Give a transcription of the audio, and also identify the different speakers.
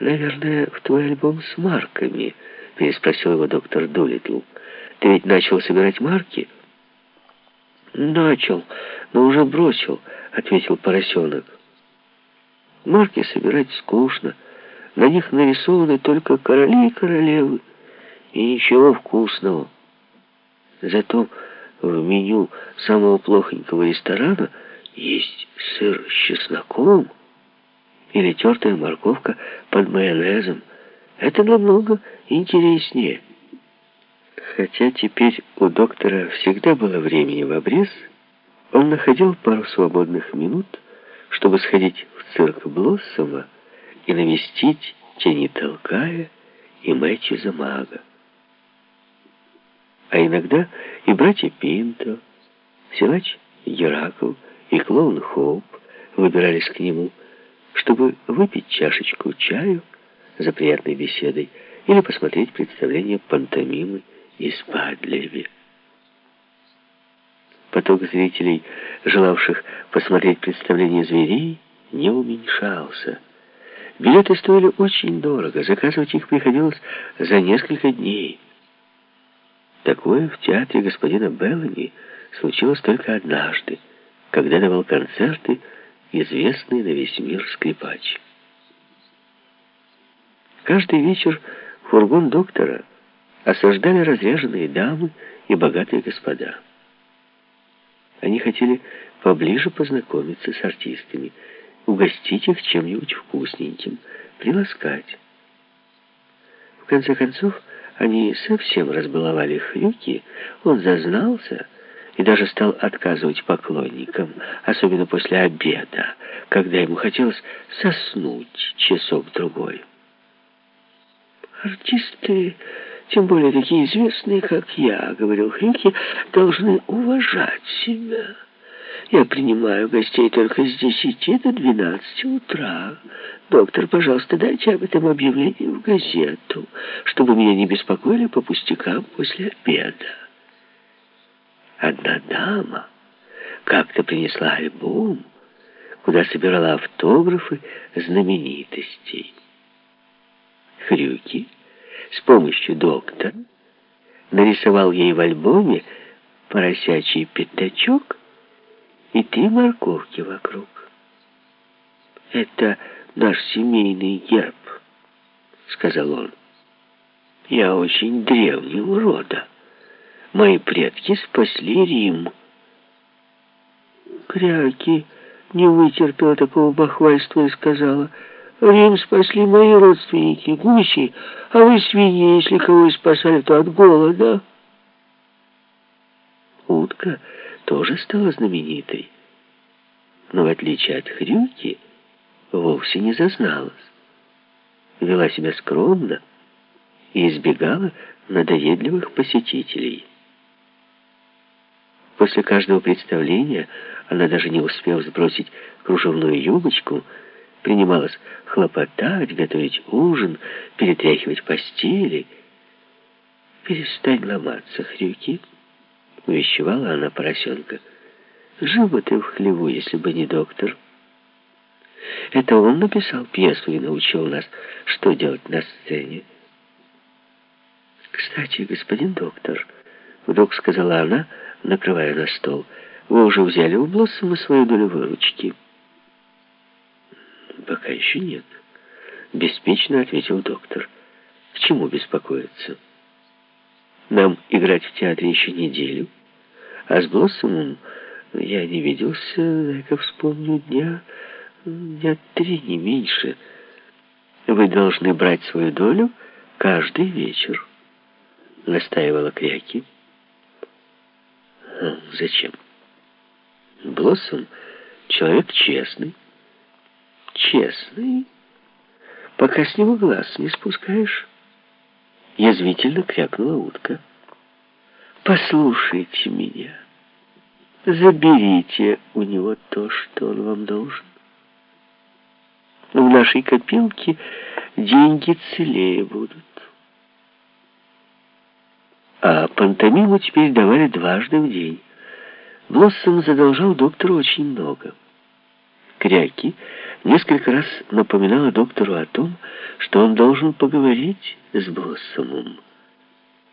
Speaker 1: «Наверное, в твой альбом с марками», — переспросил его доктор Дулитл. «Ты ведь начал собирать марки?» «Начал, но уже бросил», — ответил поросенок. «Марки собирать скучно. На них нарисованы только короли и королевы, и ничего вкусного. Зато в меню самого плохонького ресторана есть сыр с чесноком, или тертая морковка под майонезом. Это намного интереснее. Хотя теперь у доктора всегда было времени в обрез, он находил пару свободных минут, чтобы сходить в цирк Блоссома и навестить Тени Толкая и Мэтью Замага. А иногда и братья Пинто, силач Геракл и клоун Хоуп выбирались к нему – чтобы выпить чашечку чаю за приятной беседой или посмотреть представление пантомимы из Падлеви. Поток зрителей, желавших посмотреть представление зверей, не уменьшался. Билеты стоили очень дорого, заказывать их приходилось за несколько дней. Такое в театре господина Беллами случилось только однажды, когда давал концерты известный на весь мир скрипач. Каждый вечер фургон доктора осаждали разряженные дамы и богатые господа. Они хотели поближе познакомиться с артистами, угостить их чем-нибудь вкусненьким, приласкать. В конце концов, они совсем разбаловали Хрюки, он зазнался и даже стал отказывать поклонникам, особенно после обеда, когда ему хотелось соснуть часок-другой. «Артисты, тем более такие известные, как я, — говорил Хрюки, — должны уважать себя. Я принимаю гостей только с десяти до двенадцати утра. Доктор, пожалуйста, дайте об этом объявление в газету, чтобы меня не беспокоили по пустякам после обеда». Одна дама как-то принесла альбом, куда собирала автографы знаменитостей. Хрюки с помощью доктора нарисовал ей в альбоме поросячий пятачок и три морковки вокруг. «Это наш семейный герб», — сказал он. «Я очень древнего рода». Мои предки спасли Рим. Кряки не вытерпела такого бахвальства и сказала, «Рим спасли мои родственники, гуси, а вы свиньи, если кого и спасали, то от голода». Утка тоже стала знаменитой, но в отличие от Хрюки вовсе не зазналась. Вела себя скромно и избегала надоедливых посетителей. После каждого представления она, даже не успев сбросить кружевную юбочку, принималась хлопотать, готовить ужин, перетряхивать постели. «Перестань ломаться, хрюки!» — увещевала она поросенка. «Жил бы ты в хлеву, если бы не доктор». Это он написал пьесу и научил нас, что делать на сцене. «Кстати, господин доктор», — вдруг сказала она, — накрывая на стол. «Вы уже взяли у Блоссома свою долю выручки?» «Пока еще нет», — беспечно ответил доктор. «К чему беспокоиться? Нам играть в театре еще неделю, а с Блоссомом я не виделся, дай-ка вспомню, дня, дня три, не меньше. Вы должны брать свою долю каждый вечер», — настаивала Кряки. Зачем? Блоссом человек честный. Честный? Пока с него глаз не спускаешь. Язвительно крякнула утка. Послушайте меня. Заберите у него то, что он вам должен. В нашей копилке деньги целее будут. А пантомиму теперь давали дважды в день. Блоссом задолжал доктору очень много. Кряки несколько раз напоминала доктору о том, что он должен поговорить с Блоссомом.